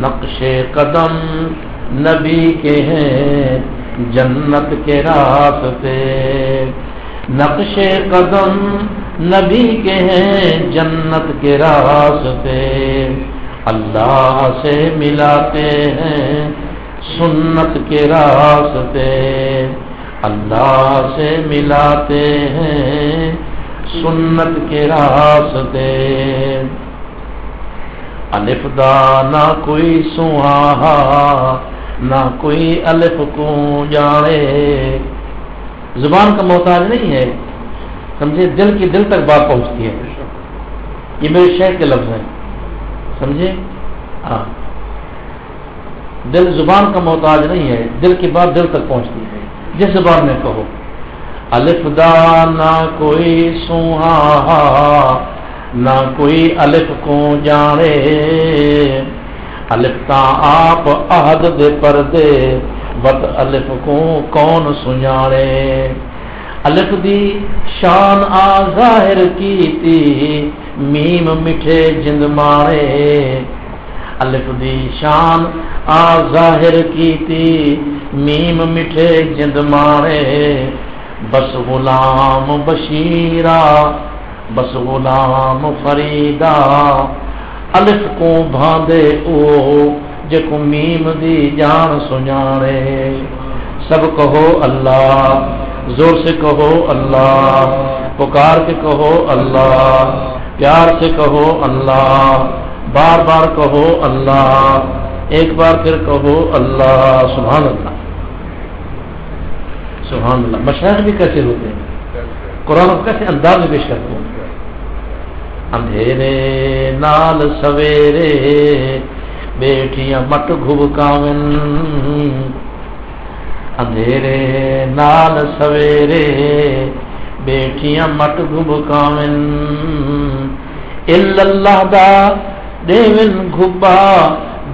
نقش قدم نبی کے ہیں جنت کے راستے۔ نقش قدم نبی کے ہیں جنت کے راستے۔ اللہ سے ملاتے ہیں سنت کے راستے۔ اللہ سے ملاتے ہیں سنت کے راستے۔ الف دا نہ کوئی سہا نہ کوئی الف کو جانے زبان کا محتاج نہیں ہے سمجھے دل کی دل تک بات پہنچتی ہے یہ میرے شہر کے لفظ ہیں سمجھے ہاں دل زبان کا محتاج نہیں ہے دل کی بات دل تک پہنچتی ہے جس زبان میں کہو الف دا نہ کوئی سوہا نہ کوئی الف کو جانے الف تا آپ عہد دے پردے بد الف کو کون سنجانے الف دی شان آ ظاہر کی تی میم میٹھے جند مارے الف دی شان آ ظاہر کی تی میم میٹھے جند مارے بس غلام بشیرا بس غلام فریدا، الف کو بھاندے او، جکو میم دی جان سنانے سب کہو اللہ، زور سے کہو اللہ، پکار کے کہو اللہ، پیار سے کہو اللہ، بار بار کہو اللہ، ایک بار پھر کہو اللہ، سبحان اللہ۔ سبحان اللہ مشاعر بھی کیسے ہوتے ہیں؟ قرآن کیسے انداز میں پیش کرتے ہیں؟ اندھیرے، نال سویرے، بیٹھیاں مٹ گھبکاون اندھیرے، نال سویرے، بیٹھیاں مٹ گھبکاون اللہ دا دیون گھبا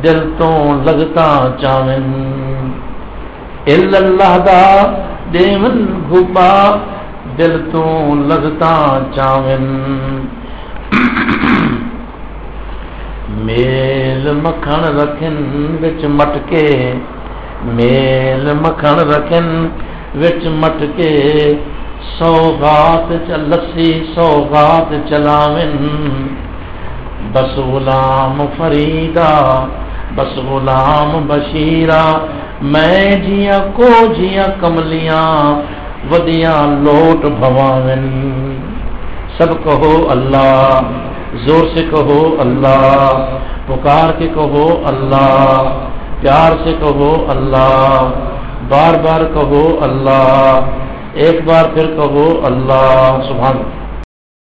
دل تو لگتا چاون۔ اللہ دا دیون گھبا دل تو لگتا چاون۔ میل مکھن رکھن وچ مٹکے میل مکھن رکھن وچ مٹکے سوگات لسی سوگات چلاون بس غلام فریدا بس غلام بشیرا میں جیا کو جیا کملیاں ودیاں لوٹ بھواون سب کہو اللہ، زور سے کہو اللہ، پکار کے کہو اللہ، پیار سے کہو اللہ، بار بار کہو اللہ، ایک بار پھر کہو اللہ، سبحان اللہ۔